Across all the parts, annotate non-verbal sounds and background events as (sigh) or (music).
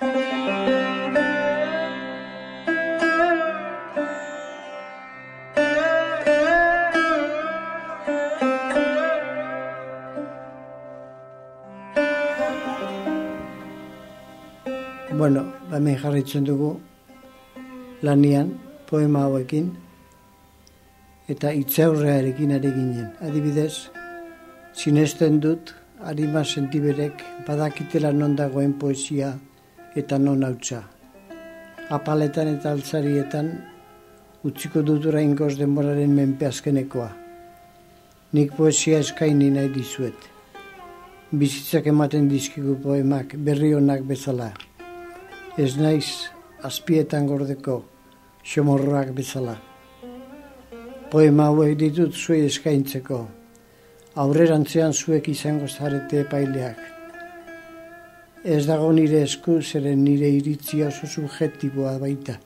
Bueno, hemen jarraitzen dugu lanian, poema hauekin, eta itzaurrearekin ari ginen. Adibidez, sinesten dut, harima sentiberek badakitela non dagoen poesia eta non hautsa. Apaletan eta altzarietan utziko dut orain goz denboraren menpe azkenekoa. Nik poesia eskaini nahi dizuet. Bizitzak ematen dizkigu poemak berri honak bezala ez naiz azpietan gordeko xomorroak bezala. Poema hauek ditut zuei eskaintzeko, aurrerantzean zuek izango zarete epaileak. Ez dago nire esku zeren nire iritzia oso subjektiboa baita.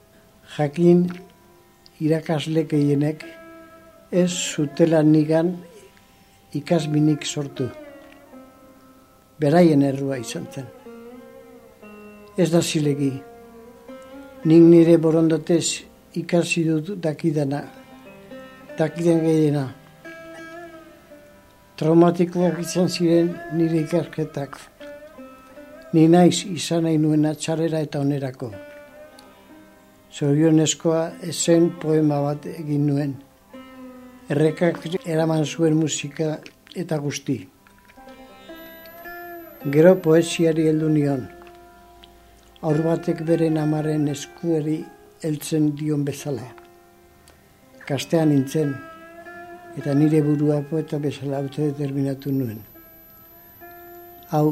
Jakin irakasle gehienek ez zutela nigan ikasminik sortu. Beraien errua izan zen ez da zilegi. Nik nire borondatez ikasi dut dakidana, dakiden gehiena. Traumatikoak izan ziren nire ikasketak. Ni naiz izan nahi nuena txarrera eta onerako. Zorionezkoa ezen poema bat egin nuen. Errekak eraman zuen musika eta guzti. Gero poesiari heldu nion aur batek beren amaren eskueri heltzen dion bezala. Kastean nintzen, eta nire burua poeta bezala autodeterminatu nuen. Hau,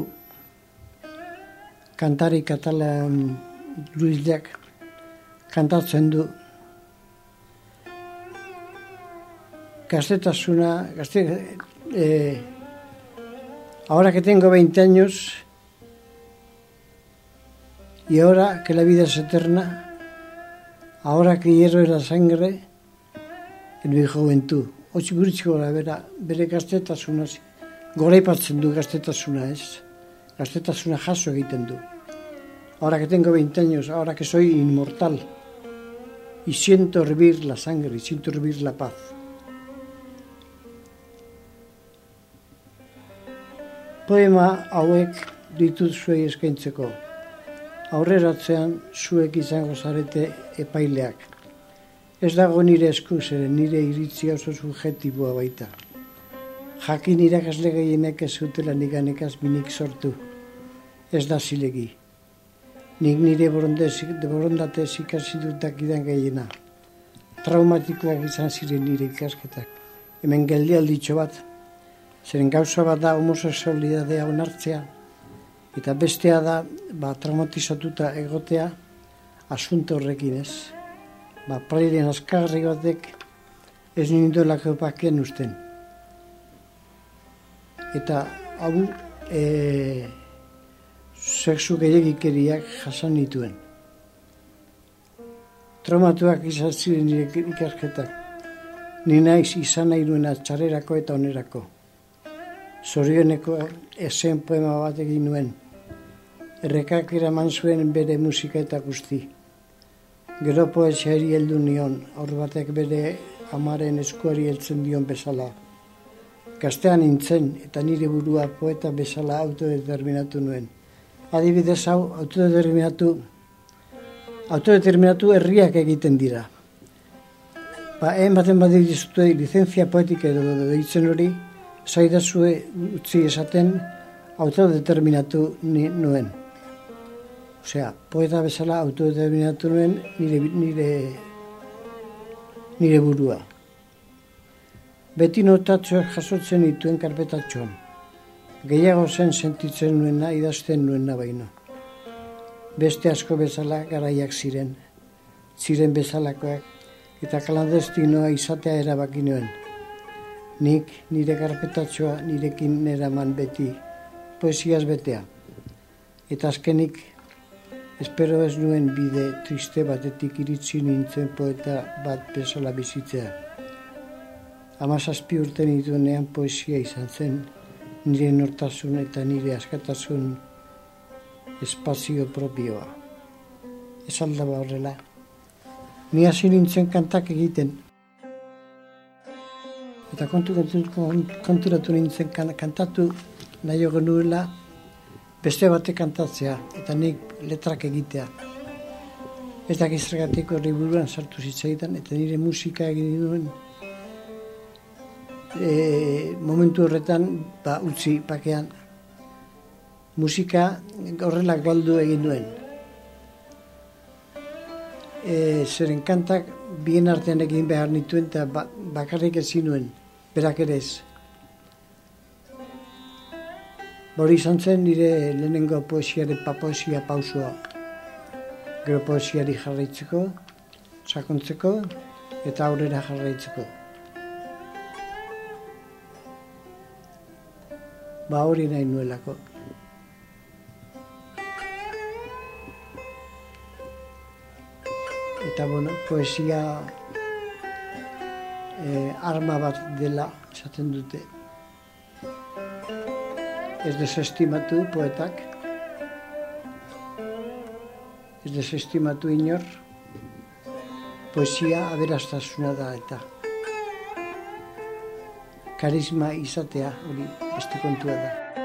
kantari katalan Luizak kantatzen du gaztetasuna, gazte, eh, ahora que tengo 20 años, Y ahora que la vida es eterna, ahora que hierro la sangre, en mi juventud. Otsi buritxiko gara, bera, bere gaztetasuna, goraipatzen du gaztetasuna ez, gaztetasuna jaso egiten du. Ahora que tengo 20 años, ahora que soy inmortal, y siento hervir la sangre, y siento hervir la paz. Poema hauek ditut zuei eskaintzeko aurreratzean zuek izango zarete epaileak. Ez dago nire esku nire iritzia oso subjetiboa baita. Jakin irakasle gehienek ez zutela niganekaz minik sortu. Ez da zilegi. Nik nire borondatez ikasi dutak idan gehiena. Traumatikoak izan ziren nire ikasketak. Hemen geldi alditxo bat. Zeren gauza bat da homosexualidadea onartzea eta bestea da ba, traumatizatuta egotea asunto horrekin ez. Ba, prairen askarri batek ez nindu lako pakien usten. Eta hau e, sexu gehiagikeriak jasan nituen. Traumatuak izan ziren ikasketak. Ni naiz izan nahi duena txarerako eta onerako. Zorioneko esen poema bat egin nuen errekak eraman zuen bere musika eta guzti. Gero poesiari heldu nion, aur batek bere amaren eskuari heltzen dion bezala. Gaztean nintzen eta nire burua poeta bezala autodeterminatu nuen. Adibidez hau, autodeterminatu, autodeterminatu herriak egiten dira. Ba, egin baten badi dizute licentzia poetik edo deitzen hori, zaidazue utzi esaten autodeterminatu nuen. Osea, poeta bezala autodeterminatu nuen nire, nire, nire burua. Beti notatxoak jasotzen dituen karpetatxoan. Gehiago zen sentitzen nuena, idazten nuena baino. Beste asko bezala garaiak ziren, ziren bezalakoak, eta kalandestinoa izatea erabaki nuen. Nik nire karpetatxoa nirekin eraman beti, poesiaz betea. Eta azkenik Espero ez nuen bide triste batetik iritsi nintzen poeta bat bezala bizitzea. Amazazpi urte nituenean poesia izan zen, nire nortasun eta nire askatasun espazio propioa. Ez aldaba horrela. Ni hasi nintzen kantak egiten. Eta kontu, konturatu nintzen kantatu nahi genuela beste batek kantatzea eta nik letrak egitea. Ez da gizregatik horri buruan sartu zitzaidan eta nire musika egin duen e, momentu horretan ba, utzi pakean musika horrelak baldu egin duen. E, zeren kantak bien artean egin behar nituen eta ba, bakarrik ezin nuen, berak ere ez. Hori izan zen nire lehenengo poesiare pa poesia pausua. Gero poesiari jarraitzeko, sakontzeko eta aurrera jarraitzeko. Ba hori nahi nuelako. Eta bueno, poesia eh, arma bat dela esaten dute. Ez desestimatu poetak, ez desestimatu inor, poesia aberastasuna da eta karisma izatea hori beste kontua da.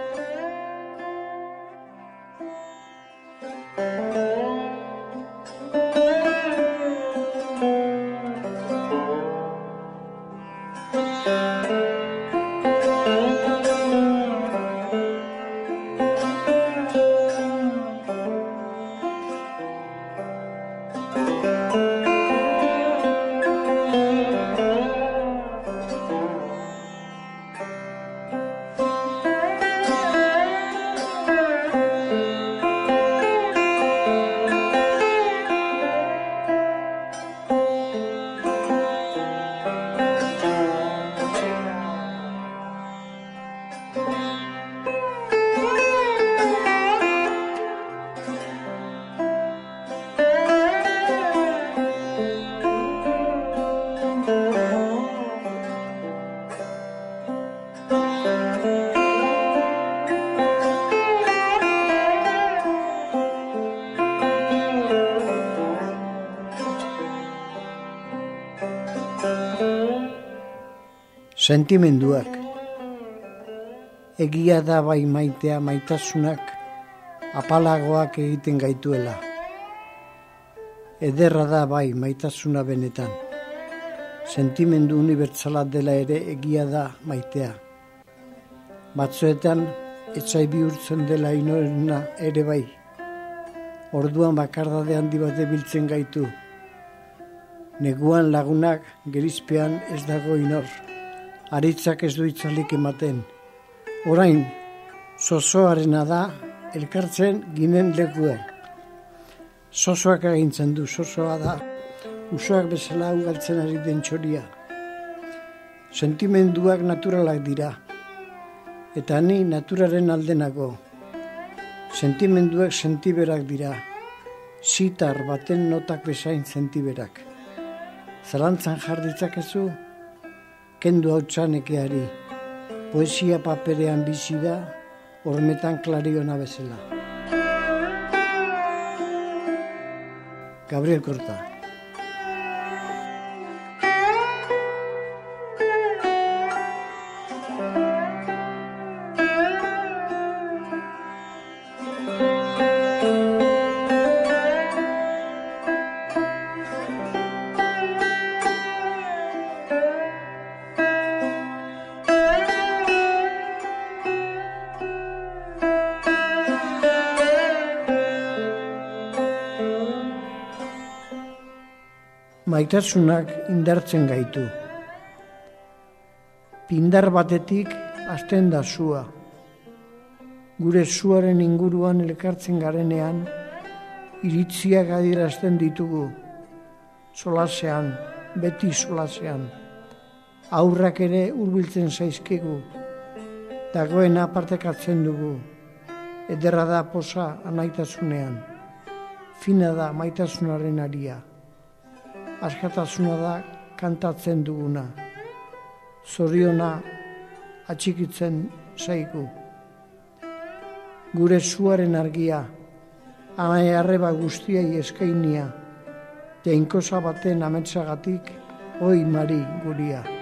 Sentimenduak Egia da bai maitea maitasunak apalagoak egiten gaituela. Ederra da bai maitasuna benetan. Sentimendu unibertsala dela ere egia da maitea. Batzuetan etzai bihurtzen dela inorena ere bai. Orduan bakardade handi bat biltzen gaitu. Neguan lagunak gerizpean ez dago inor aritzak ez du itzalik ematen. Orain, sozoarena da, elkartzen ginen lekue. Sozoak agintzen du, sozoa da, usoak bezala ugaltzen ari den txoria. Sentimenduak naturalak dira, eta ni naturaren aldenako. Sentimenduak sentiberak dira, sitar baten notak bezain sentiberak. Zalantzan jarditzak ezu, kendu hau txanekeari, poesia paperean bizi da, hormetan klariona bezala. Gabriel Korta. Maitasunak indartzen gaitu. Pindar batetik hasten da zua. Gure zuaren inguruan elkartzen garenean, iritziak adierazten ditugu. Solasean, beti solasean. Aurrak ere hurbiltzen zaizkigu. Dagoen apartekatzen dugu. Ederra da posa anaitasunean. Fina da maitasunaren aria askatasuna da kantatzen duguna. Zoriona atxikitzen zaigu. Gure zuaren argia anai arreba guztiai eskainia, teinkosa baten ametzagatik, oi mari guria.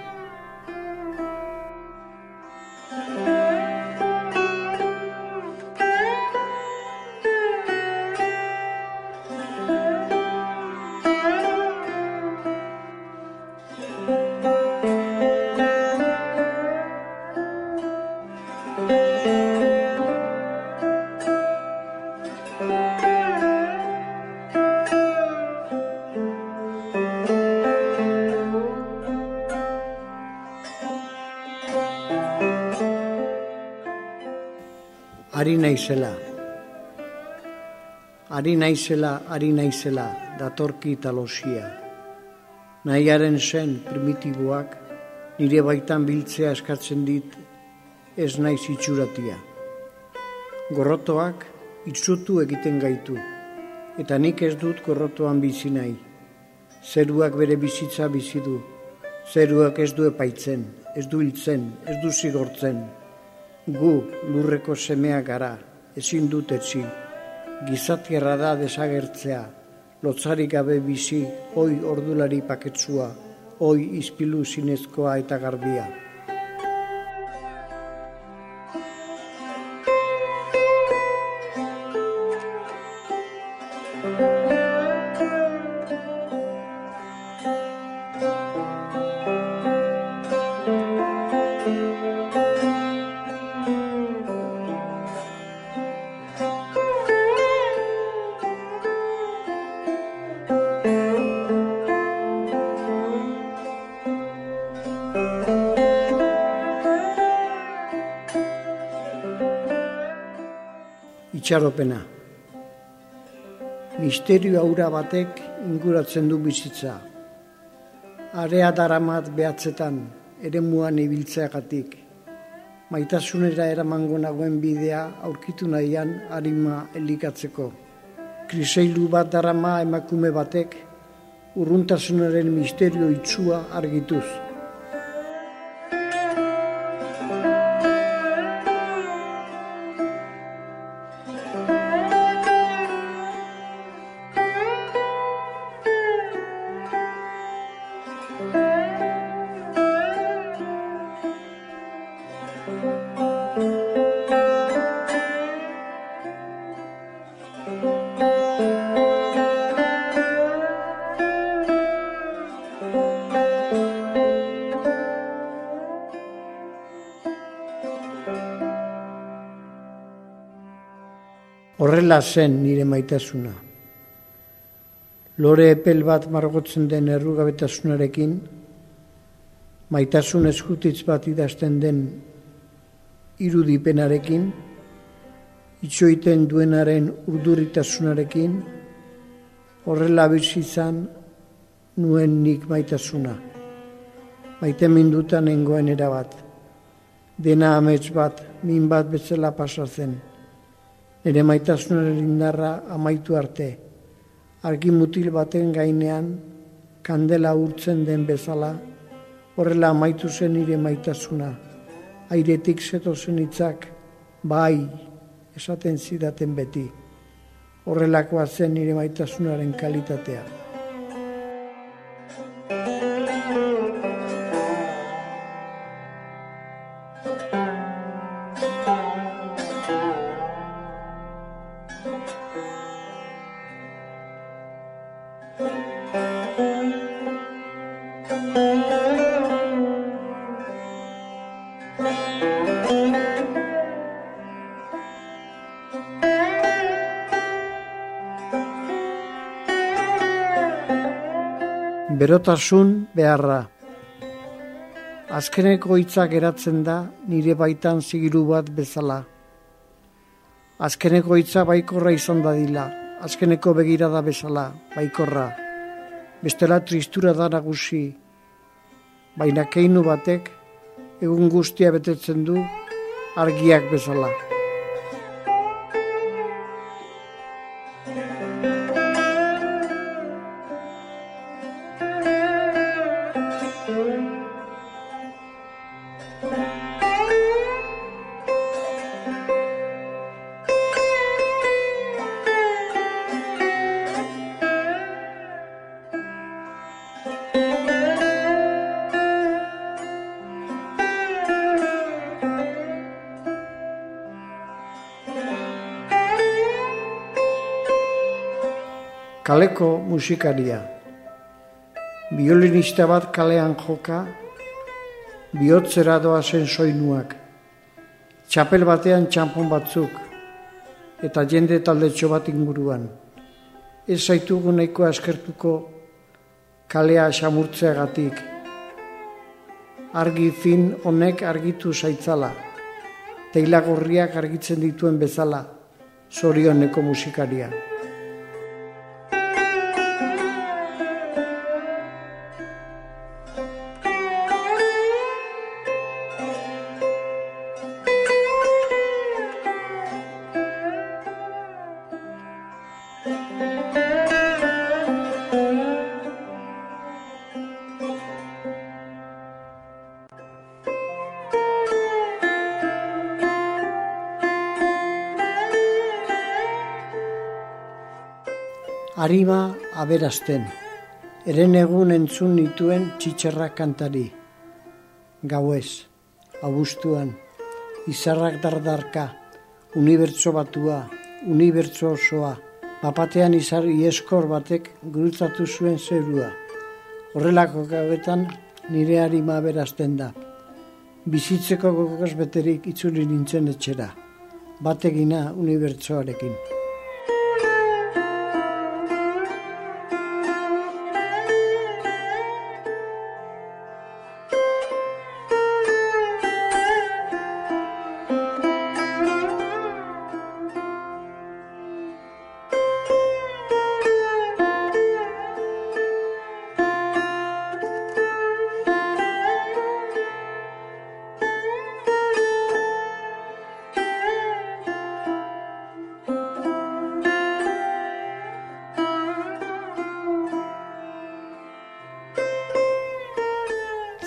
Ari naizela. Ari naizela, ari naizela, datorki talosia. Nahiaren zen primitiboak, nire baitan biltzea eskatzen dit, ez naiz itxuratia. Gorrotoak itzutu egiten gaitu, eta nik ez dut gorrotoan bizi nahi. Zeruak bere bizitza bizi du, zeruak ez du epaitzen, ez du hiltzen, ez du zigortzen, Gu lurreko semea gara, ezin dut etzi, gizatierra da desagertzea, lotzarik gabe bizi, oi ordulari paketsua, oi izpilu zinezkoa eta garbia. Itxaropena. Misterio aura batek inguratzen du bizitza. Area daramat behatzetan, ere muan ibiltzeagatik. Maitasunera eramango nagoen bidea aurkitu nahian harima elikatzeko. Kriseilu bat darama emakume batek, urruntasunaren misterio itxua argituz. Horrela zen nire maitasuna. Lore epel bat margotzen den errugabetasunarekin, maitasun eskutitz bat idazten den irudipenarekin, itxoiten duenaren urduritasunarekin, horrela bizizan nuen nik maitasuna. Maite mindutan nengoen erabat. Dena amets bat, min bat bezala pasatzen nire maitasunaren indarra amaitu arte, argi mutil baten gainean, kandela urtzen den bezala, horrela amaitu zen nire maitasuna, airetik zeto zen itzak, bai, esaten zidaten beti, horrelakoa zen nire maitasunaren kalitatea. Berotasun beharra. Azkeneko hitzak geratzen da nire baitan zigiru bat bezala. Azkeneko hitza baikorra izan dadila, azkeneko begirada bezala, baikorra. Bestela tristura da nagusi, baina keinu batek egun guztia betetzen du argiak bezala. Kaleko musikaria. Biolinista bat kalean joka, bihotzera doa zen soinuak. Txapel batean txampon batzuk, eta jende talde bat inguruan. Ez zaitugu nahiko askertuko kalea xamurtzeagatik. Argi fin honek argitu zaitzala, teilagorriak argitzen dituen bezala, zorioneko musikaria. Arima aberasten, eren egun entzun nituen txitxerrak kantari. Gauez, abustuan, izarrak dardarka, unibertso batua, unibertso osoa, papatean izar ieskor batek gurutzatu zuen zerua. Horrelako gauetan nire arima aberasten da. Bizitzeko gogos beterik itzuli nintzen etxera. Bategina unibertsoarekin.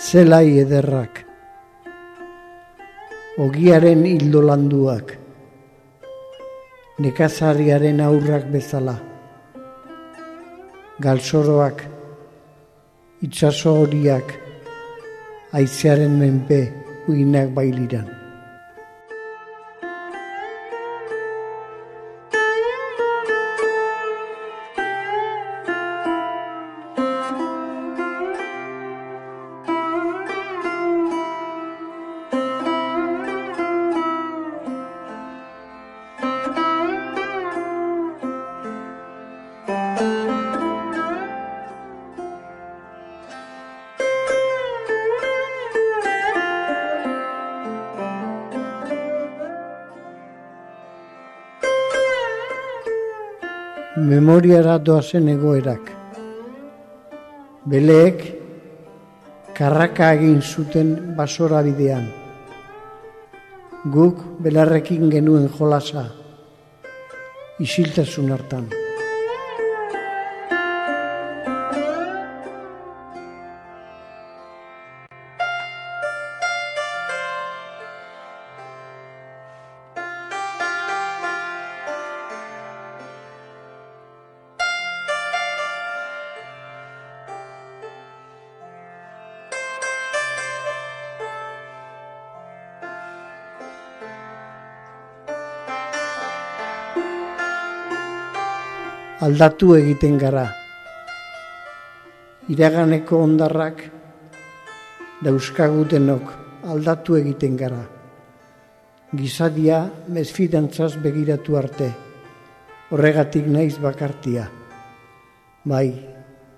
Zelai ederrak, ogiaren hildolanduak, nekazariaren aurrak bezala, galsoroak, itxaso horiak, aizearen menpe uinak bailiran. Memoriara doazen egoerak. Beleek karraka egin zuten basora bidean. Guk belarrekin genuen jolasa, isiltasun hartan. Aldatu egiten gara. Iraganeko ondarrak dauzkagutenok aldatu egiten gara. Gizadia mezfidantzaz begiratu arte, horregatik naiz bakartia. Bai,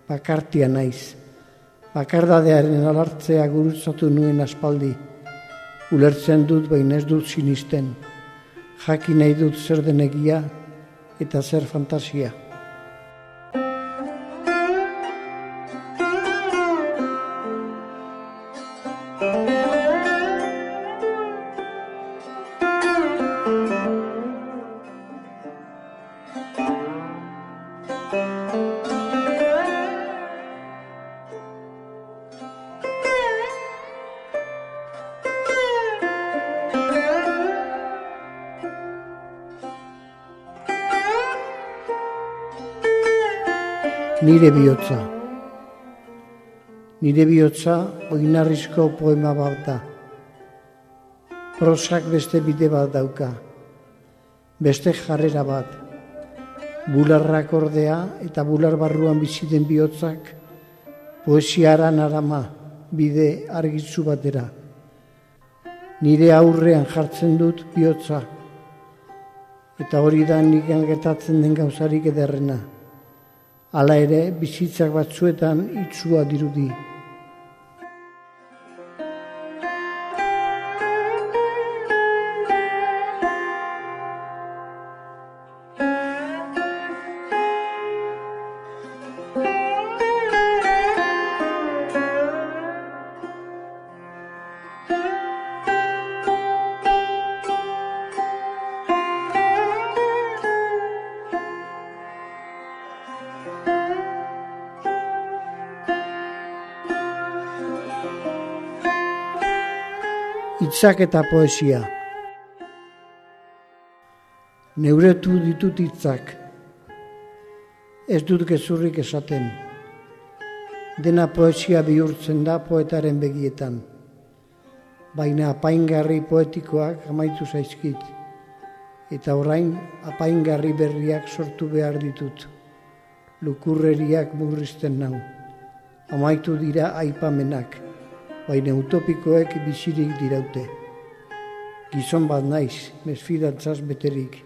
bakartia naiz. Bakardadearen alartzea gurutzatu nuen aspaldi. Ulertzen dut baina ez dut sinisten. Jakin nahi dut zer denegia eta zer fantasia. Nire bihotza. Nire bihotza oinarrizko poema bat da. Prosak beste bide bat dauka. Beste jarrera bat. bularrak ordea eta bular barruan bizi den bihotzak poesiaran arama bide argitzu batera. Nire aurrean jartzen dut bihotza eta hori da nik gertatzen den gauzarik ederrena. Hala ere, bizitzak batzuetan itzua dirudi. Hitzak eta poesia. Neuretu ditut hitzak. Ez dut gezurrik esaten. Dena poesia bihurtzen da poetaren begietan. Baina apaingarri poetikoak amaitu zaizkit. Eta orain apaingarri berriak sortu behar ditut. Lukurreriak burrizten nau. Amaitu dira aipamenak baina utopikoek bizirik diraute. Gizon bat naiz, mesfidantzaz beterik,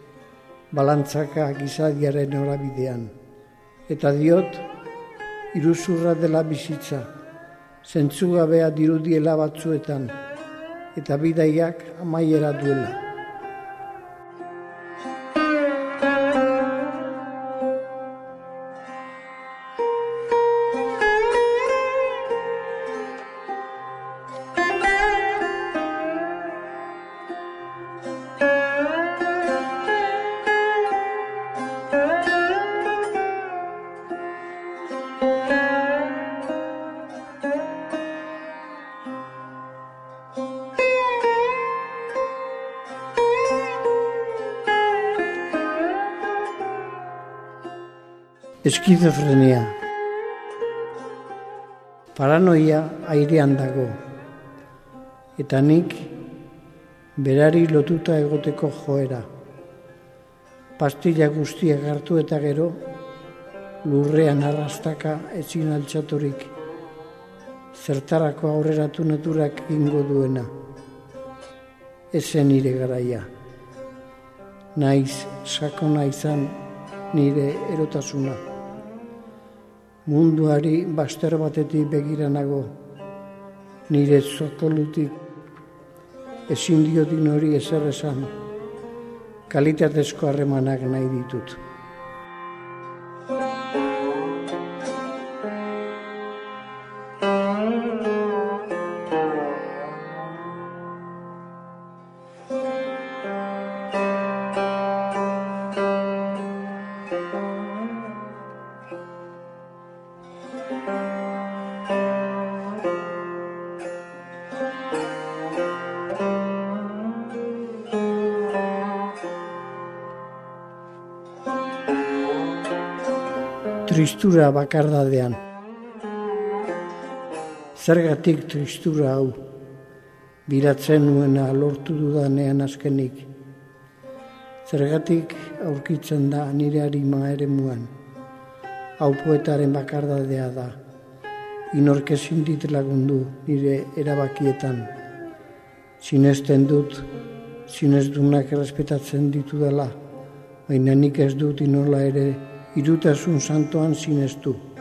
balantzaka gizadiaren horabidean. Eta diot, iruzurra dela bizitza, zentzugabea dirudiela batzuetan, eta bidaiak amaiera duela. Eskizofrenia. Paranoia airean dago. Eta nik berari lotuta egoteko joera. Pastilla guztiak hartu eta gero lurrean arrastaka ezin altxaturik. Zertarako aurreratu naturak ingo duena. Ezen nire garaia. Naiz sakona izan nire erotasuna munduari baster batetik begiranago, nire zokolutik ezin diotin hori ezer esan, kalitatezko harremanak nahi ditut. Tristura bakardadean. Zergatik tristura hau, biratzen nuena lortu dudanean azkenik. Zergatik aurkitzen da nire harima ere muan. Hau poetaren bakardadea da. Inorkezin dit lagundu nire erabakietan. Sinesten dut, sinezdunak errespetatzen ditu dela, baina nik ez dut inola ere irutas un santoan sinez tu.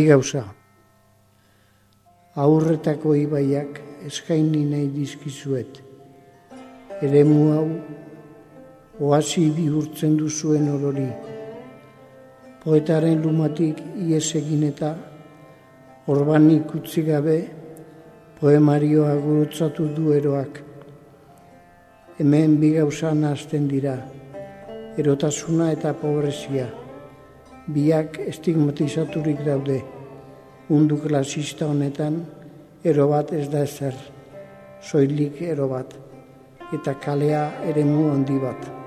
Bi gauza. Aurretako ibaiak eskaini nahi dizkizuet. Eremu hau oasi bihurtzen duzuen orori. Poetaren lumatik ies egin eta orbanik utzi gabe Poemarioa gurutzatu du eroak. Hemen bi gauza hasten dira, erotasuna eta pobrezia. Biak estigmatizaturik daude. Mundu klasista honetan, ero bat ez da ezer, soilik ero bat, eta kalea ere mu handi bat.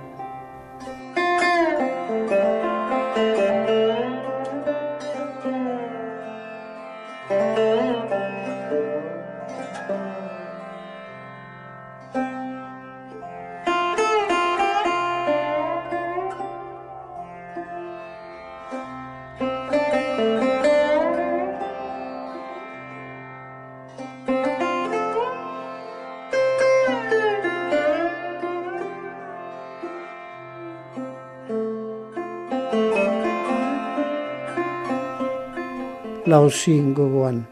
Lauzin gogoan,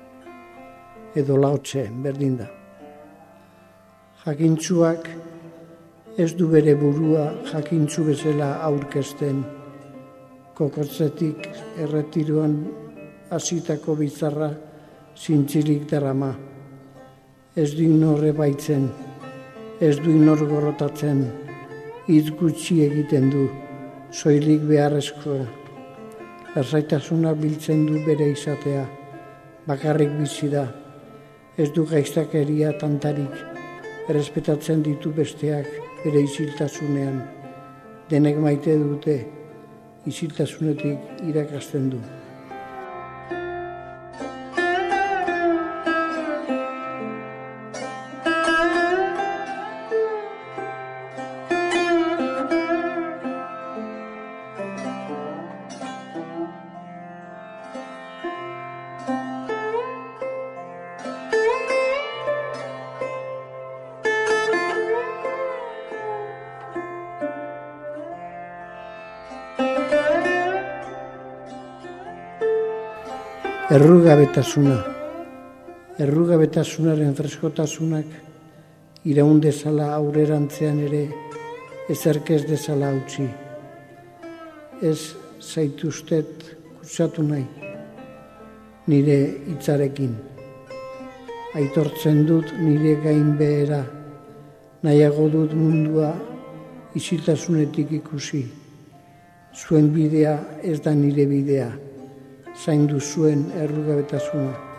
edo lautxe berdin da. Jakintzuak ez du bere burua jakintzu bezala aurkezten, kokotzetik erretiruan hasitako bizarra zintzilik darama. Ez du inorre baitzen, ez du inor gorotatzen, hitz gutxi egiten du, soilik beharrezkoa lasaitasuna biltzen du bere izatea, bakarrik bizi da, ez du gaiztakeria tantarik, errespetatzen ditu besteak bere isiltasunean, denek maite dute, isiltasunetik irakasten du. Errugabetasuna. Errugabetasunaren freskotasunak iraun dezala aurrerantzean ere ezerkez dezala utzi. Ez zaituztet kutsatu nahi nire hitzarekin. Aitortzen dut nire gain behera, nahiago dut mundua isiltasunetik ikusi. Zuen bidea ez da nire bidea zaindu zuen errugabetasuna.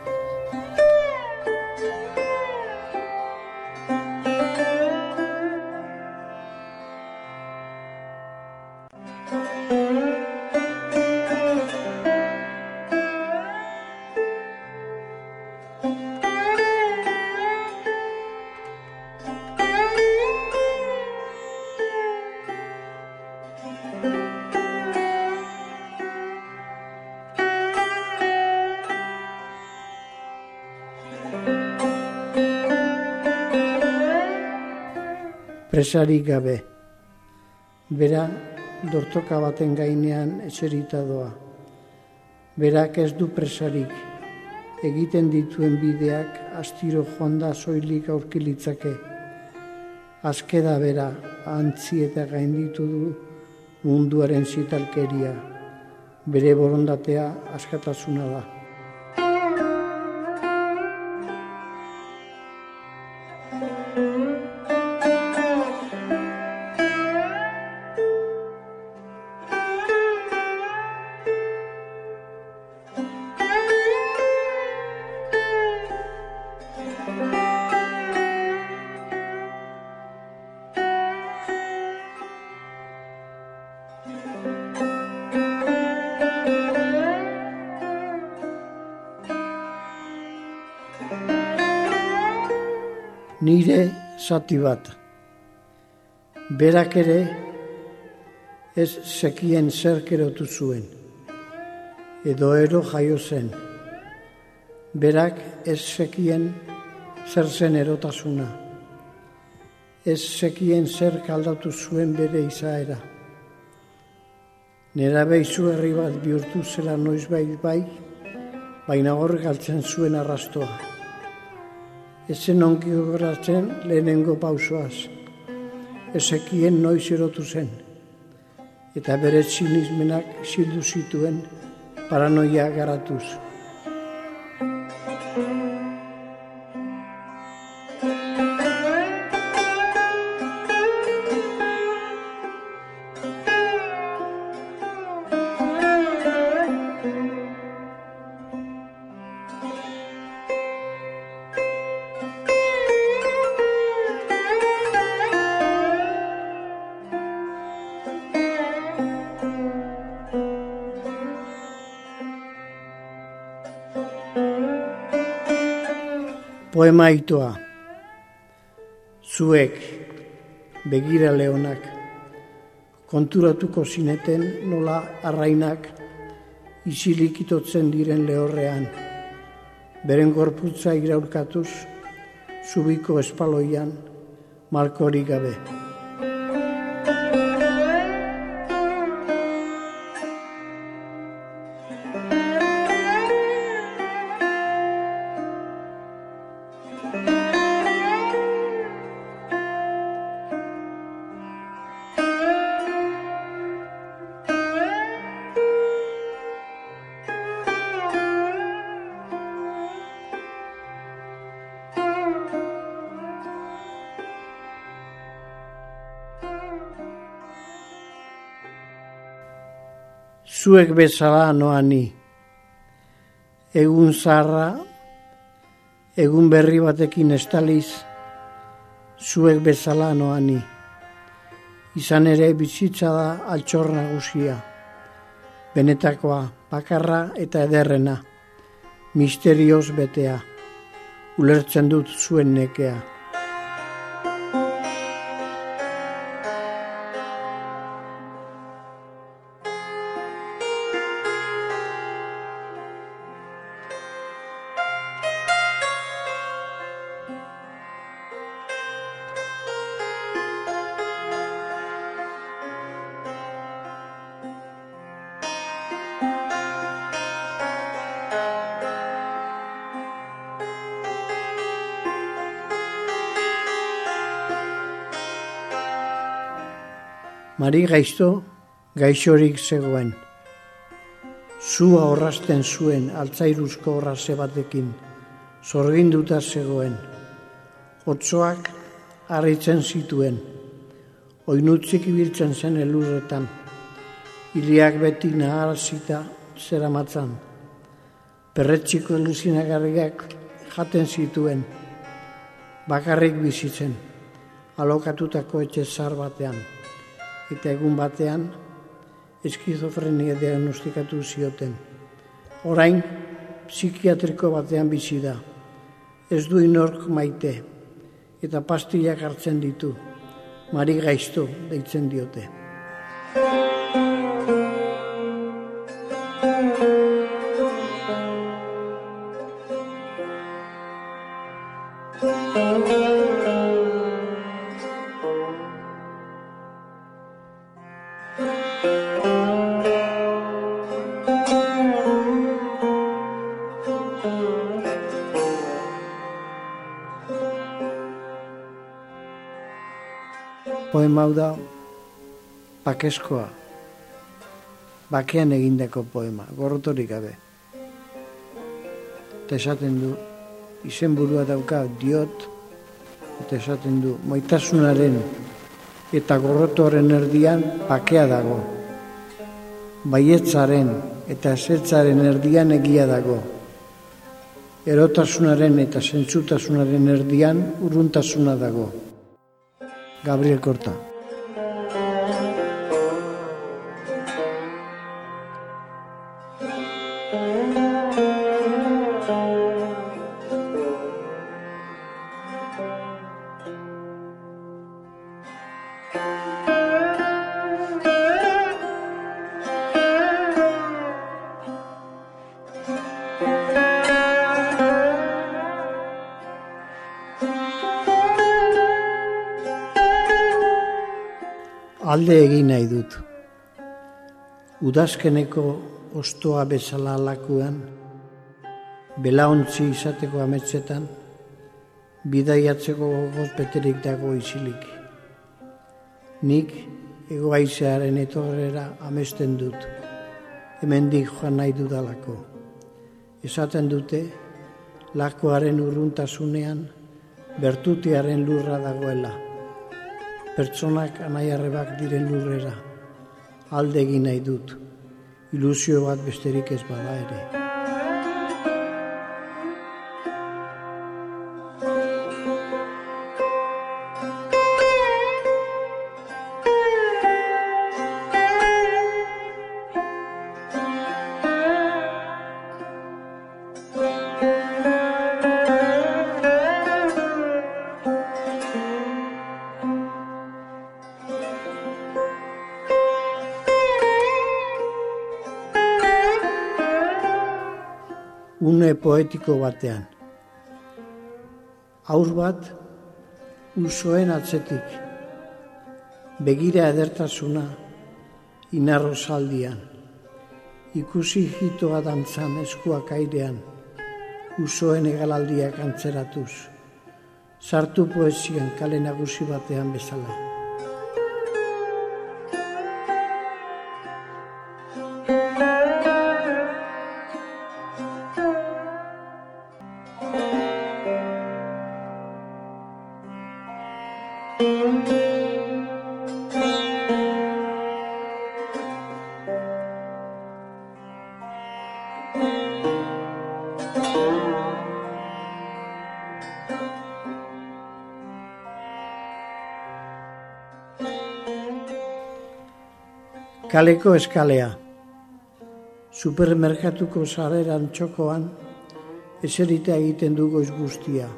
Presarik gabe. Bera, dortoka baten gainean eserita doa. Berak ez du presarik, egiten dituen bideak astiro joanda soilik aurkilitzake. Azke da bera, antzi eta gainditu du munduaren zitalkeria. Bere borondatea askatasuna da. Zati bat. Berak ere ez sekien zer kerotu zuen, edo ero jaio zen. Berak ez sekien zer zen erotasuna, ez sekien zer kaldatu zuen bere izaera. Nera behizu herri bat bihurtu zela noiz bai bai, baina hor galtzen zuen arrastoa ezen onki gogoratzen lehenengo pausoaz. Ezekien noiz erotu zen, eta bere txinizmenak sildu zituen paranoia garatuz. Poema itoa. Zuek, begira leonak, konturatuko zineten nola arrainak isilik itotzen diren lehorrean. Beren gorputza iraulkatuz, zubiko espaloian, malkorik gabe. Zuek bezala noa ni. Egun zarra, egun berri batekin estaliz, zuek bezala noa ni. Izan ere bizitza da altxor nagusia. Benetakoa, bakarra eta ederrena. Misterioz betea. Ulertzen dut zuen nekea. Mari gaizto gaixorik zegoen. Zua horrazten zuen altzairuzko horraze batekin, zorginduta zegoen. Otsoak harritzen zituen, oinutzik ibiltzen zen elurretan, iliak beti naharazita zera matzan. Perretxiko eluzinagarriak jaten zituen, bakarrik bizitzen, alokatutako etxe zar batean eta egun batean eskizofrenia diagnostikatu zioten. Orain, psikiatriko batean bizi da. Ez du inork maite eta pastillak hartzen ditu. Mari gaizto deitzen diote. Hau da pakeskoa, bakean egindako poema, gorrotorik gabe. Eta esaten du, izenburua dauka diot, eta esaten du, moitasunaren eta gorrotoren erdian pakea dago. Baietzaren eta esetzaren erdian egia dago. Erotasunaren eta zentzutasunaren erdian urruntasuna dago. Gabriel Corta. Alde egin nahi dut. Udazkeneko ostoa bezala alakuan, belaontzi izateko ametzetan, bidaiatzeko gogoz beterik dago isilik. Nik egoaizearen etorrera amesten dut, hemendik joan nahi dudalako. Esaten dute, lakoaren urruntasunean, bertutiaren lurra dagoela pertsonak anaiarrebak diren lurrera, alde egin nahi dut, ilusio bat besterik ez bada ere. Poetiko batean. Aur bat, usoen atzetik, begira edertasuna, inarro saldian, ikusi hitoa dantzan eskuak airean, usoen egalaldiak antzeratuz, sartu poesian kale nagusi batean bezala. (laughs) Kaleko eskalea. Supermerkatuko zareran txokoan, eserita egiten dugu guztia.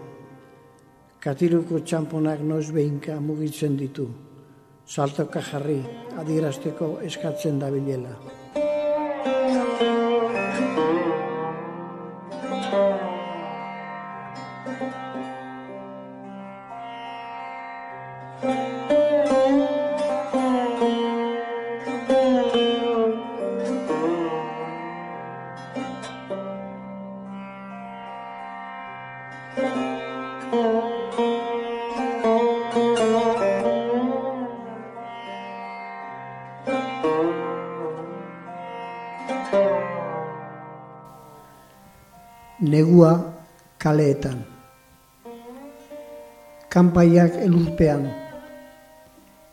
Katiluko txamponak noiz behinka mugitzen ditu. Saltoka jarri, adierazteko eskatzen dabilela. Kanpaiak elurpean,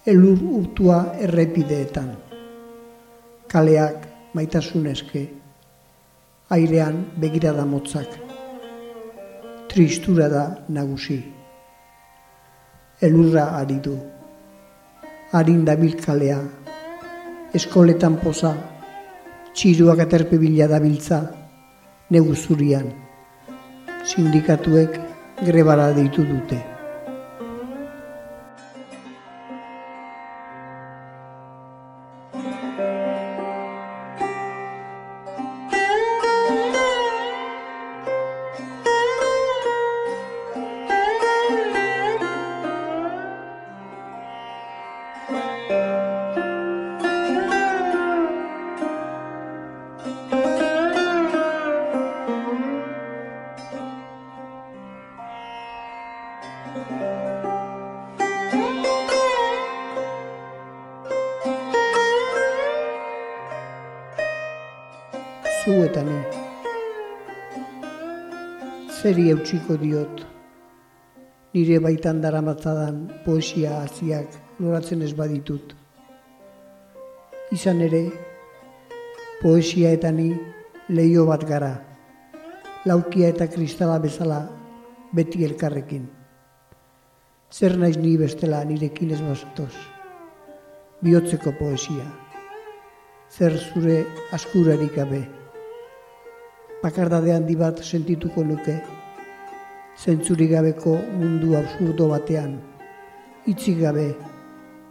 elur urtua errepideetan. Kaleak maitasun eske, airean begirada motzak. Tristura da nagusi. Elurra ari du. Harin dabil kalea, eskoletan poza, txiruak aterpe bila dabiltza, negu zurian sindikatuek grebara deitu dute. Zeri eutxiko diot, nire baitan dara poesia aziak loratzen ez baditut. Izan ere, poesia eta ni leio bat gara, laukia eta kristala bezala beti elkarrekin. Zer naiz ni bestela nirekin ez bazatoz, bihotzeko poesia, zer zure askurarik gabe bakardade handi bat sentituko nuke, zentzuri gabeko mundu absurdo batean, itzik gabe,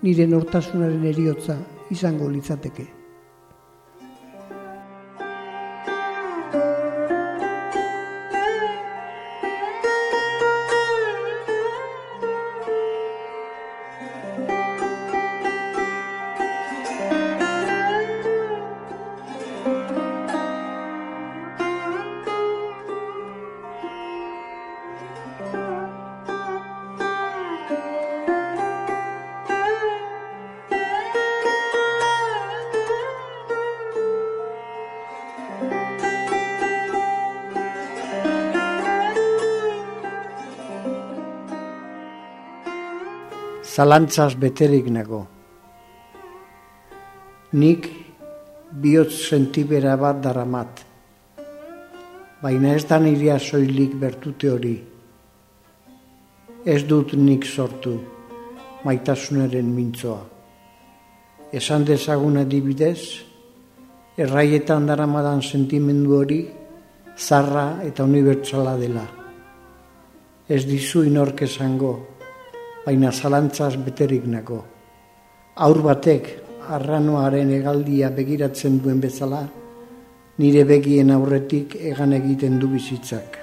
nire nortasunaren eriotza izango litzateke. Zalantzaz beterik nago. Nik bihotz sentibera bat daramat, baina ez da nirea soilik bertute hori. Ez dut nik sortu, maitasunaren mintzoa. Esan dezagun adibidez, erraietan daramadan sentimendu hori, zarra eta unibertsala dela. Ez dizu inork esango, baina zalantzaz beterik nako. Aur batek arranoaren egaldia begiratzen duen bezala, nire begien aurretik egan egiten du bizitzak.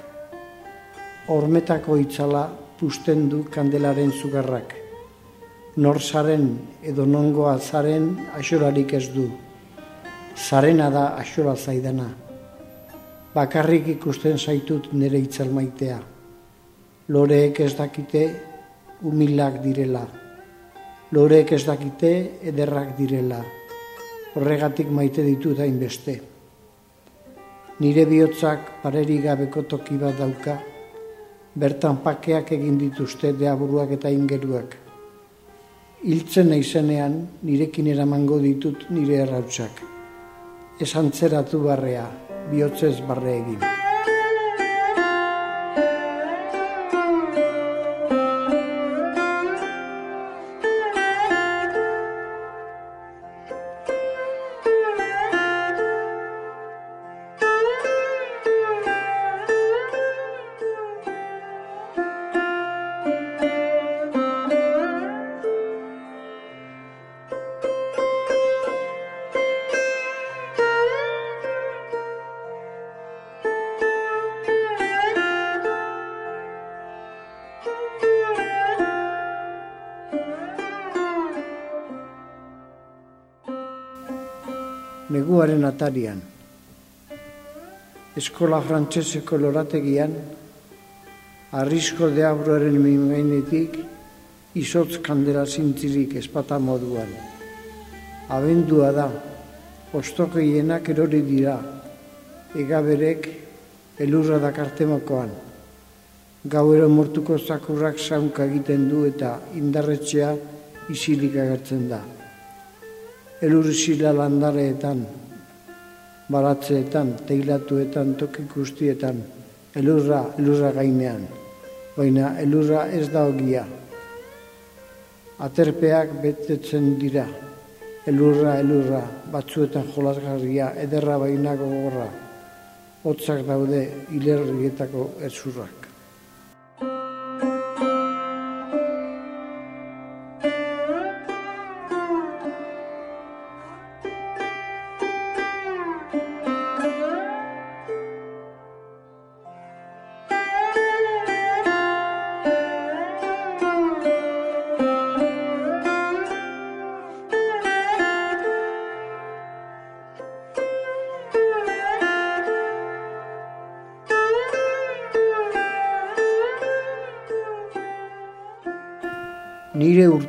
Hormetako itzala pusten du kandelaren zugarrak. Nor zaren edo nongoa zaren asorarik ez du. Zarena da asora zaidana. Bakarrik ikusten zaitut nire itzal maitea. Loreek ez dakite humilak direla. Loreek ez dakite ederrak direla. Horregatik maite ditut hainbeste. beste nire bihotzak pareri gabeko toki bat dauka, bertan pakeak egin dituzte deaburuak eta ingeruak. Hiltzen naizenean nirekin eramango ditut nire errautsak. Esan zeratu barrea, bihotzez barre egin. Neguaren atarian. Eskola frantseseko lorategian, arrisko de abroaren mimainetik, izotz kandela zintzirik espata moduan. Abendua da, ostokienak erori dira, egaberek elurra dakartemokoan. Gauero mortuko zakurrak zaunka egiten du eta indarretxea isilik agertzen da elurzila landareetan, baratzeetan, teilatuetan, toki guztietan, elurra, elurra gainean. Baina elurra ez da ogia. Aterpeak betetzen dira. Elurra, elurra, batzuetan jolasgarria, ederra baina gogorra. Hotzak daude hilerrietako ezurrak.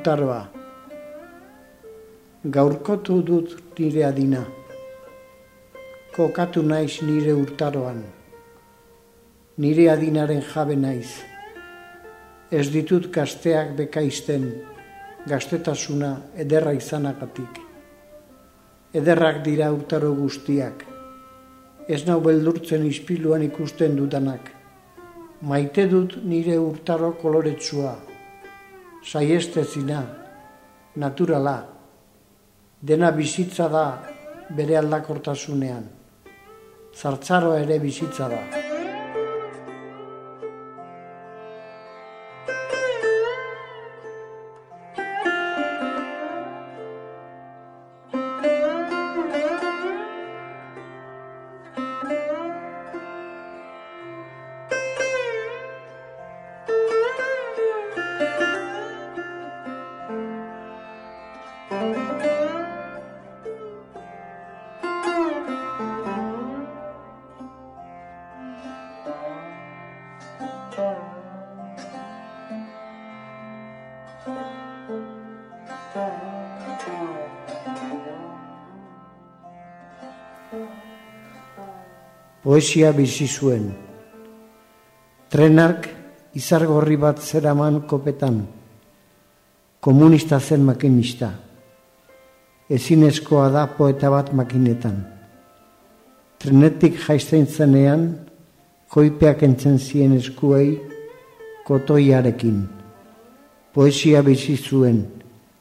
Urtaroa. Gaurkotu dut nire adina. Kokatu naiz nire urtaroan. Nire adinaren jabe naiz. Ez ditut gazteak bekaizten, gaztetasuna ederra izanagatik. Ederrak dira urtaro guztiak. Ez nau beldurtzen ispiluan ikusten dudanak. Maite dut nire urtaro koloretsua saiestezina, naturala, dena bizitza da bere aldakortasunean. Zartzaroa ere bizitza da. Poesia bizi zuen. Trenark izargorri bat zeraman kopetan, komunista zen makinista. Ezinezkoa da poeta bat makinetan. Trenetik jaizten zenean, koipeak entzen zien eskuei, kotoiarekin. Poesia bizi zuen,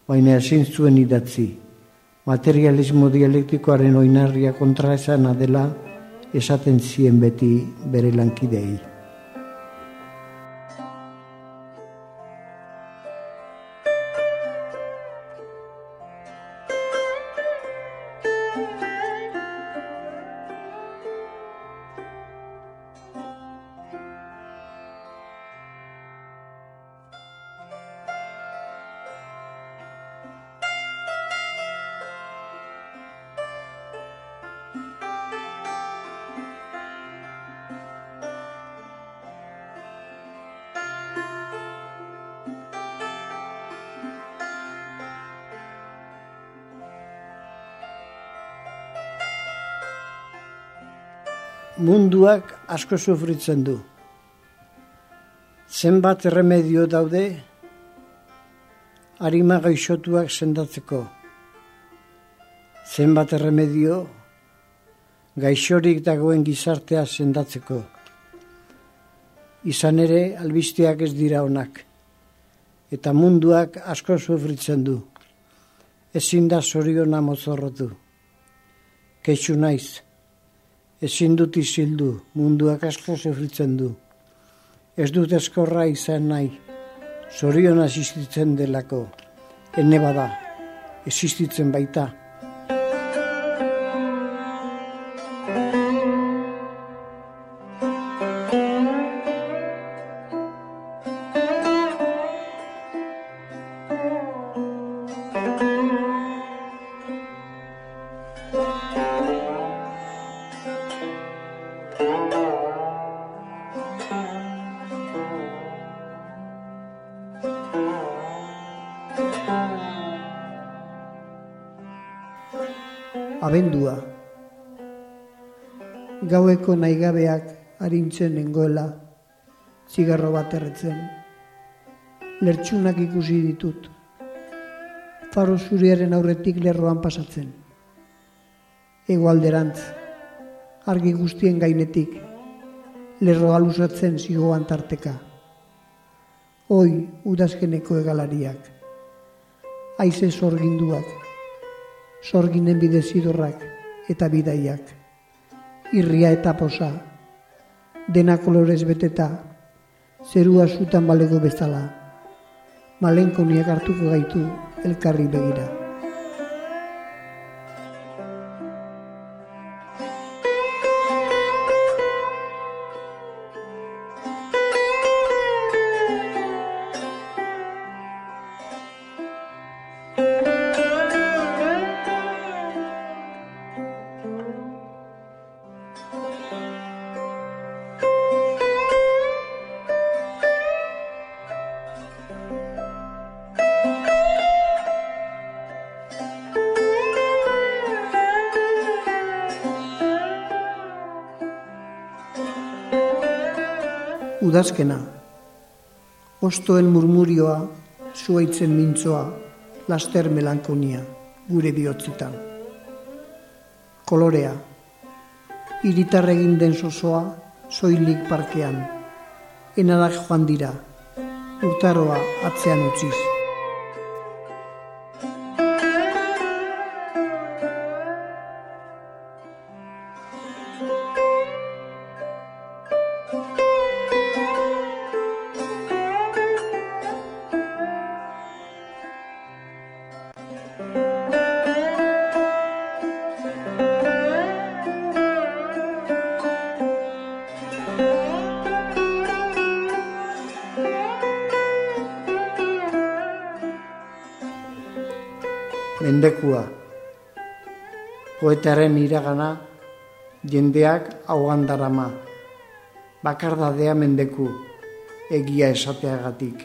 baina ezin zuen idatzi. Materialismo dialektikoaren oinarria kontra esan adela, esaten zien beti bere lankidei. Asko sufritzen du. Zenbat remedio daude, harima gaixotuak sendatzeko. Zenbat remedio, gaixorik dagoen gizartea sendatzeko. Izan ere, albisteak ez dira onak. Eta munduak asko sufritzen du. Ezin da zoriona mozorrotu. Keixu naiz ezin dut izildu, munduak asko sefritzen du. Ez dut eskorra izan nahi, zorion asistitzen delako, ene bada, existitzen baita. Gaueko naigabeak harintzen nengoela, zigarro bat erretzen. Lertxunak ikusi ditut. Faro zuriaren aurretik lerroan pasatzen. Ego alderantz, argi guztien gainetik, lerroa luzatzen zigoan tarteka. Hoi, udazkeneko egalariak. Aize zorginduak, sorginen bidezidorrak eta bidaiak. Irria eta posa, dena kolorez beteta, zerua zutan balego bezala, malenkoniak hartuko gaitu elkarri begira. Udazkena. Ostoen murmurioa, zuaitzen mintzoa, laster melankonia, gure bihotzetan. Kolorea, iritarregin den sosoa, soilik parkean. Enadak joan dira, urtaroa atzean utziz. Poetaren iragana, jendeak hauan darama. Bakardadea mendeku, egia esateagatik.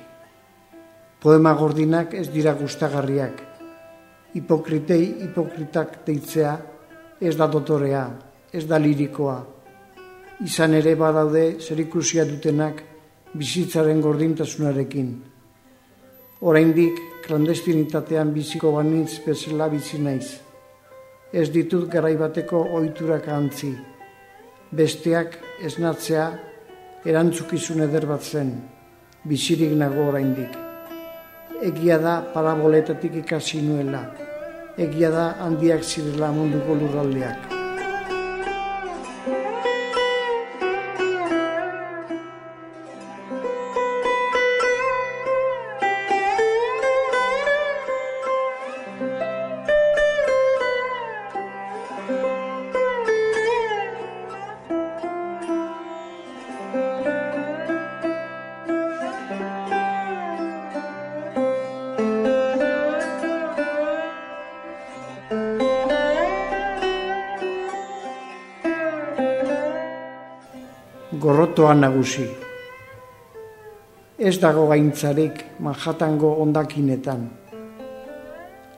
Poema gordinak ez dira gustagarriak. Hipokritei hipokritak deitzea ez da dotorea, ez da lirikoa. Izan ere badaude zerikusia dutenak bizitzaren gordintasunarekin oraindik klandestinitatean biziko banitz bezala bizi naiz. Ez ditut garai bateko ohiturak antzi. Besteak esnatzea erantzukizun eder bat zen, bizirik nago oraindik. Egia da paraboletatik ikasi nuela. Egia da handiak zirela munduko lurraldeak. Gorrotoa nagusi. Ez dago gaintzarik Manhattango ondakinetan.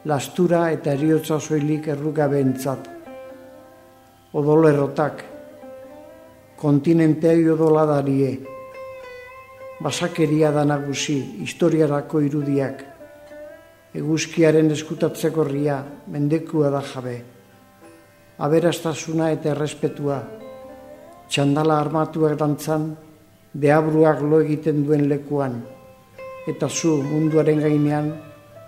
Lastura eta eriotza soilik errugabe entzat. Odol errotak, kontinentea jodola darie. Basakeria da nagusi, historiarako irudiak. Eguzkiaren eskutatzeko ria, mendekua da jabe. Aberastasuna eta errespetua. Txandala armatuak dantzan, deabruak lo egiten duen lekuan. Eta zu munduaren gainean,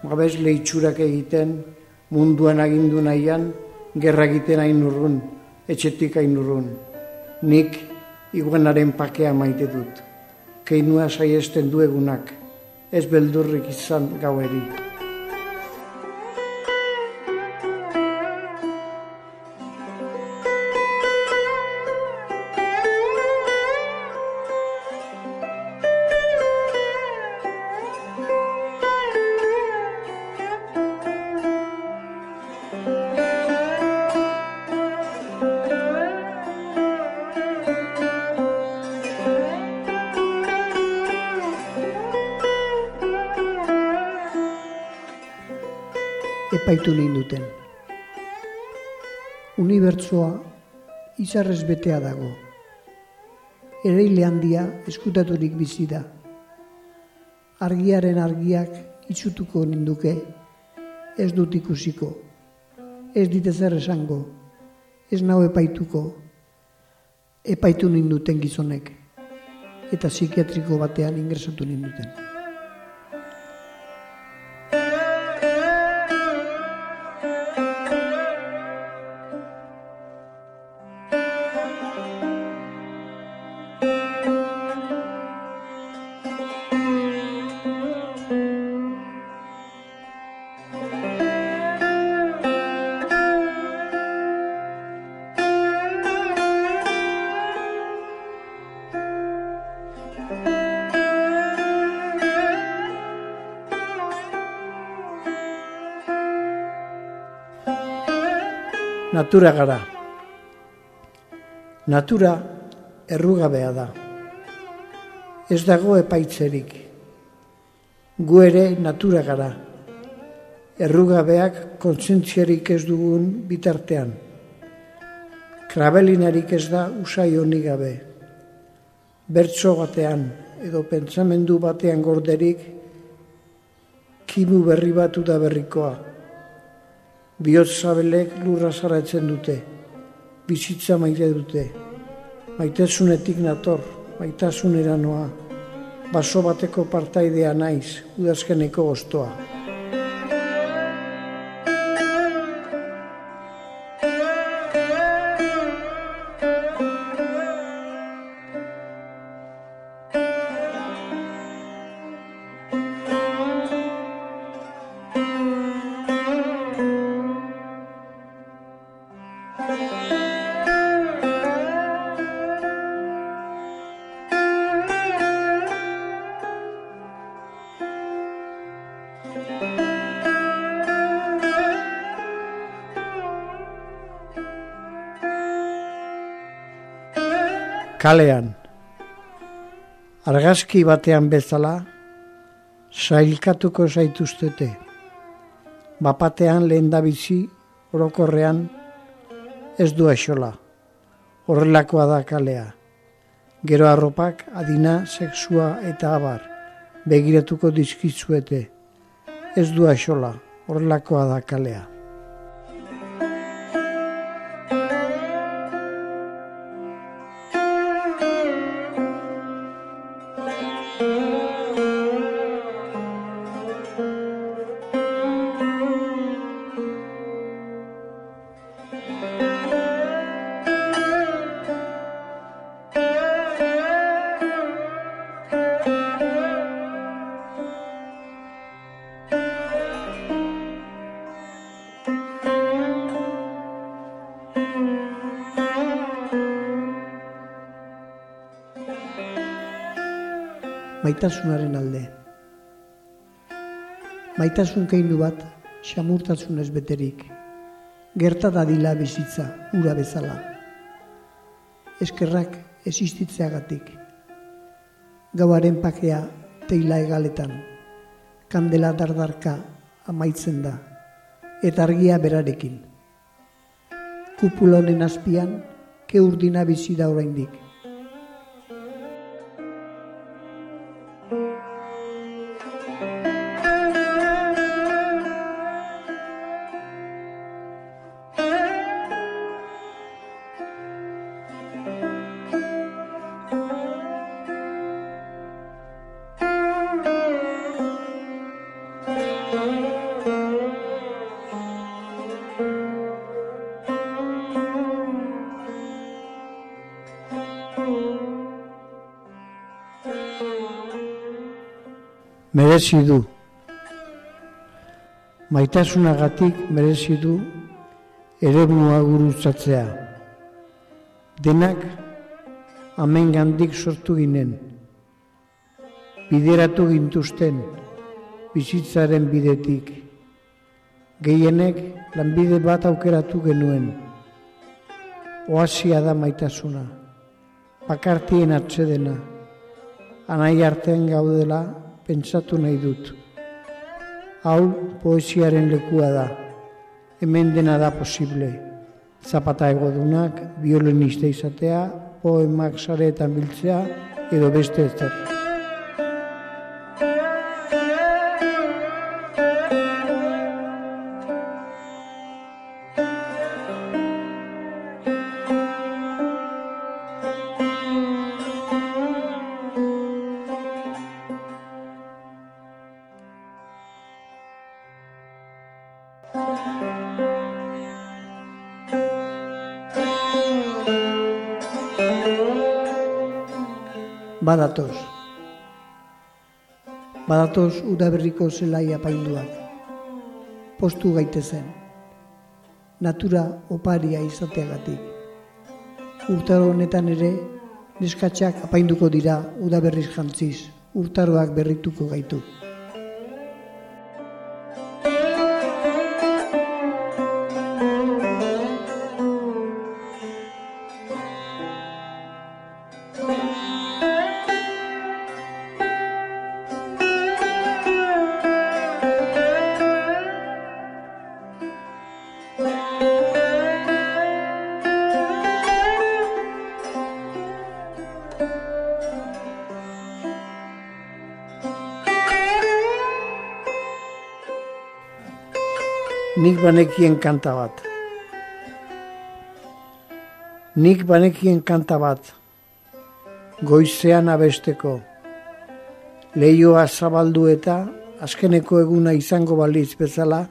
gabez leitsurak egiten, munduan agindu nahian, gerra egiten hain urrun, etxetik hain urrun. Nik iguanaren pakea maite dut. Keinua saiesten duegunak, ez beldurrik izan gaueri. Epaitu ninduten. Unibertsoa izarrez betea dago. Ereile handia eskutaturik bizi da. Argiaren argiak itxutuko ninduke, ez dut ikusiko. Ez dit ezer esango, ez nau epaituko. Epaitu ninduten gizonek, eta psikiatriko batean ingresatu ninduten. Natura gara. Natura errugabea da. Ez dago epaitzerik. Gu ere natura gara. Errugabeak kontzentziarik ez dugun bitartean. Krabelinarik ez da usai honi gabe. Bertso batean edo pentsamendu batean gorderik kimu berri batu da berrikoa bihotz lurra zaratzen dute, bizitza maite dute, maitezunetik nator, maitasunera noa, baso bateko partaidea naiz, udazkeneko gostoa. Kalean. Argazki batean bezala, sailkatuko zaituztete. Bapatean lehen da bizi, orokorrean, ez du aixola. Horrelakoa da kalea. Gero arropak, adina, sexua eta abar, begiratuko dizkitzuete. Ez du aixola, horrelakoa da kalea. Maitasunaren alde. Maitasun keinu bat, xamurtasun beterik, gerta dadila bizitza, ura bezala. Eskerrak existitzeagatik. Gauaren pakea teila egaletan, kandela dardarka amaitzen da, eta argia berarekin. Kupulonen azpian, ke urdina bizi da oraindik, merezi du. Maitasunagatik merezi du ere gurutzatzea. Denak amen gandik sortu ginen. Bideratu gintuzten bizitzaren bidetik. Gehienek lanbide bat aukeratu genuen. Oasia da maitasuna. Bakartien atsedena. Anai artean gaudela pentsatu nahi dut. Hau poesiaren lekua da. Hemen dena da posible. Zapata egodunak, violinista izatea, poemak saretan biltzea, edo beste ez badatoz. Badatoz udaberriko zelai apainduak. Postu gaitezen. Natura oparia izateagatik. Urtaro honetan ere, neskatxak apainduko dira udaberriz jantziz. Urtaroak berrituko gaitu. Nik banekien kanta bat. Nik banekien kanta bat, goizean abesteko, lehioa zabaldu eta azkeneko eguna izango baliz bezala,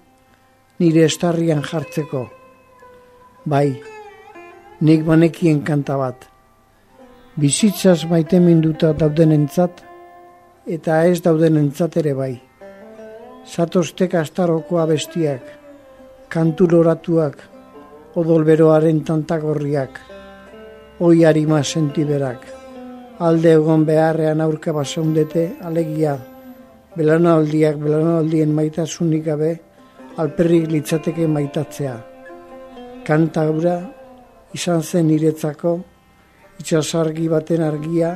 nire estarrian jartzeko. Bai, nik banekien kanta bat, bizitzaz maite minduta dauden entzat, eta ez dauden entzat ere bai. Zatoztek astaroko abestiak, kantu loratuak, odolberoaren tantagorriak, oi harima sentiberak, alde egon beharrean aurka basaundete, alegia, belanaldiak belanaldien maitasunik gabe, alperrik litzateke maitatzea. Kanta gura, izan zen iretzako, itxasargi baten argia,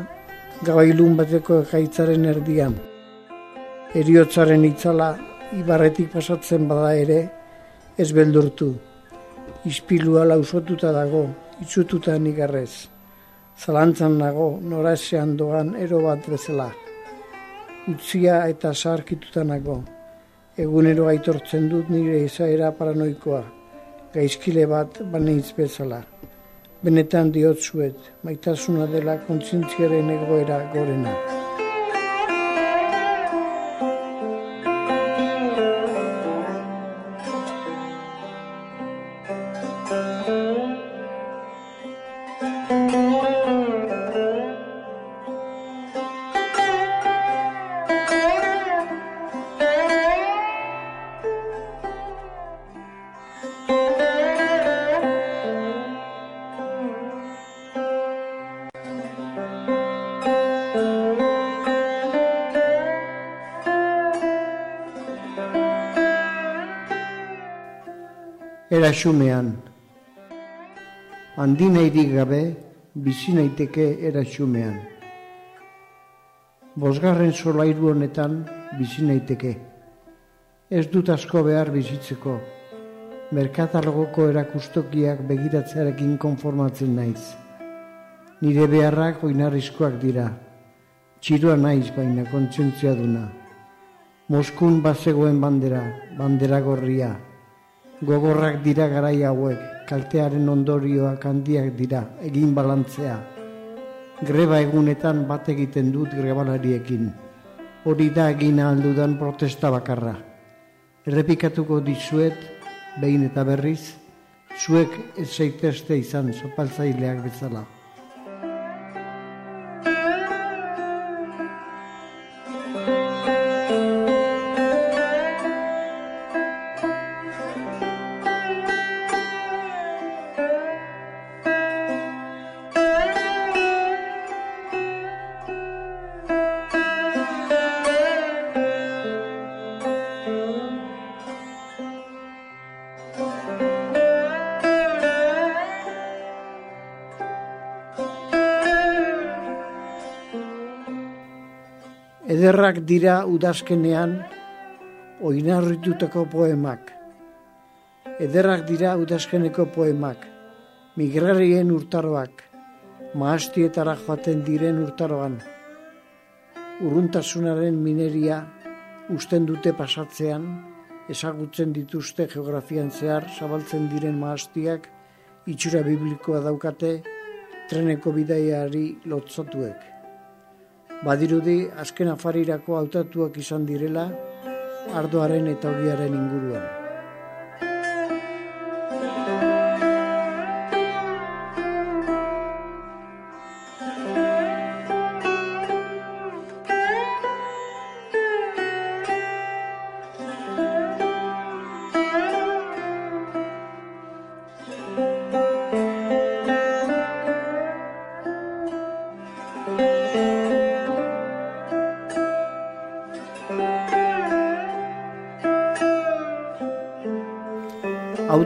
gabailun bateko ekaitzaren erdian. Eriotzaren itzala, ibarretik pasatzen bada ere, ez beldurtu. Ispilua lausotuta dago, itxututa nigarrez. Zalantzan nago, norazean doan ero bat bezala. Utzia eta sarkituta nago. Egunero aitortzen dut nire izaera paranoikoa. Gaizkile bat baneiz bezala. Benetan diotzuet, maitasuna dela kontzientziaren egoera gorena. Erasumean. Handi nahirik gabe, bizi naiteke erasumean. Bosgarren solairu honetan bizi naiteke. Ez dut asko behar bizitzeko. Merkatalogoko erakustokiak begiratzearekin konformatzen naiz. Nire beharrak oinarrizkoak dira. Txiroa naiz baina kontzientzia duna. Moskun bazegoen bandera, bandera gorria. Gogorrak dira garai hauek, kaltearen ondorioak handiak dira, egin balantzea. Greba egunetan bat egiten dut grebalariekin. Hori da egin aldudan protesta bakarra. Errepikatuko dizuet, behin eta berriz, zuek ez zaitezte izan sopaltzaileak bezala. Ederrak dira udazkenean oinarritutako poemak. Ederrak dira udazkeneko poemak. Migrarien urtaroak. Maastietara joaten diren urtaroan. Urruntasunaren mineria usten dute pasatzean, ezagutzen dituzte geografian zehar zabaltzen diren maastiak, itxura biblikoa daukate, treneko bidaiari lotzatuek. Badirudi, azken afarirako hautatuak izan direla, ardoaren eta ogiaren inguruan.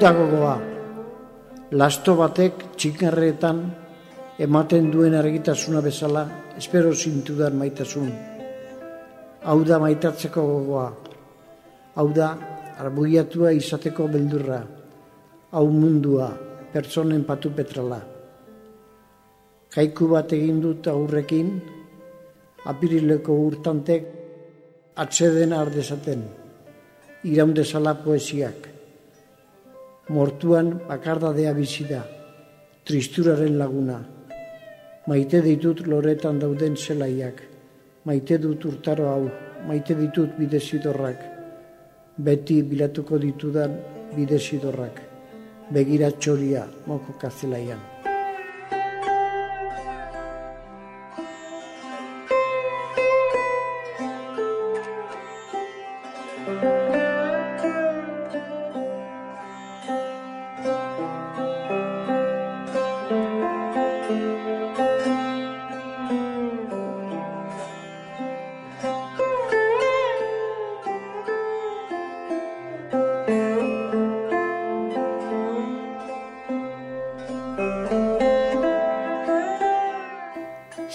Hau da gogoa, lasto batek txikarretan ematen duen argitasuna bezala, espero zintudan maitasun. Hau da maitatzeko gogoa, hau da arbuiatua izateko beldurra, hau mundua, pertsonen patu petrala. Kaiku bat egin dut aurrekin, apirileko urtantek atseden ardezaten, iraundezala poesiak mortuan bakardadea bizi da, tristuraren laguna. Maite ditut loretan dauden zelaiak, maite dut urtaro hau, maite ditut bidezidorrak, beti bilatuko ditudan bidezidorrak, begiratxoria moko kazelaian.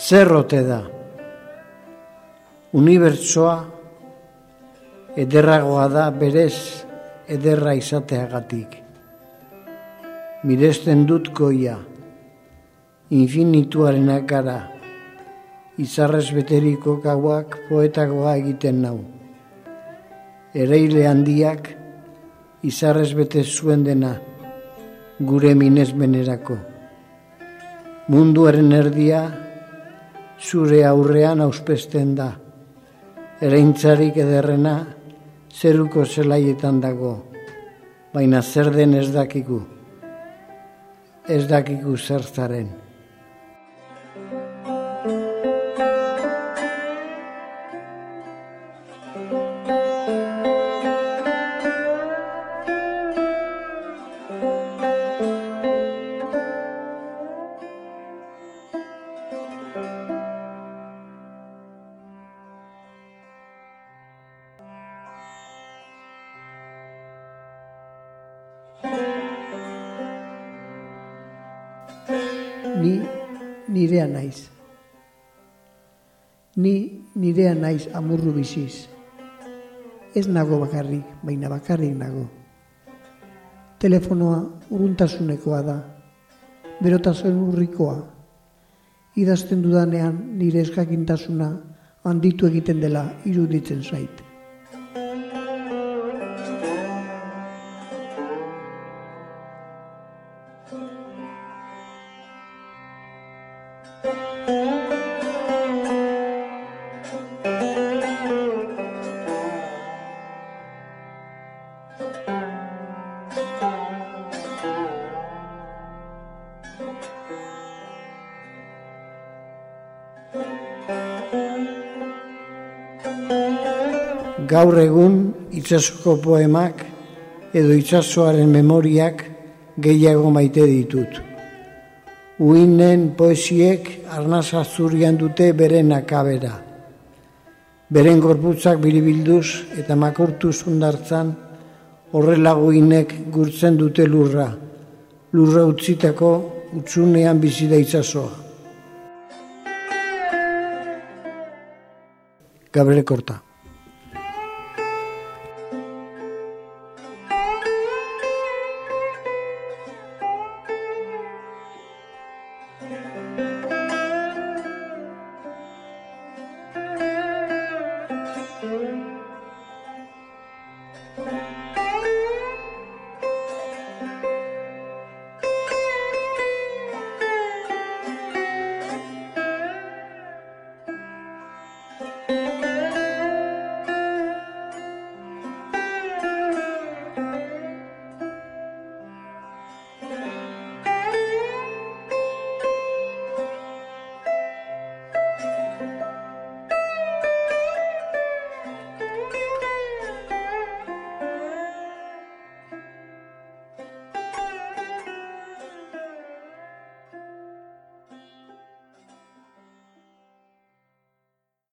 Zerrote da. Unibertsoa ederragoa da berez ederra izateagatik. Miresten dut goia, infinituaren akara, izarrez beteriko gauak poetagoa egiten nau. Ereile handiak, izarrez bete zuen dena, gure minezbenerako. Munduaren erdia, zure aurrean auspesten da. Ereintzarik ederrena zeruko zelaietan dago, baina zer den ez dakiku. Ez dakiku zertzaren. Nirea naiz amurru biziz. Ez nago bakarrik, baina bakarrik nago. Telefonoa uruntasunekoa da, berotasun urrikoa. Idazten dudanean nire eskakintasuna handitu egiten dela iruditzen zait. Gaur egun itsasoko poemak edo itsasoaren memoriak gehiago maite ditut. Uinen poesiek arnaz azurian dute beren akabera. Beren gorputzak biribilduz eta makurtu zundartzan horrela guinek gurtzen dute lurra. Lurra utzitako utzunean bizi da itsasoa. Gabriel Korta.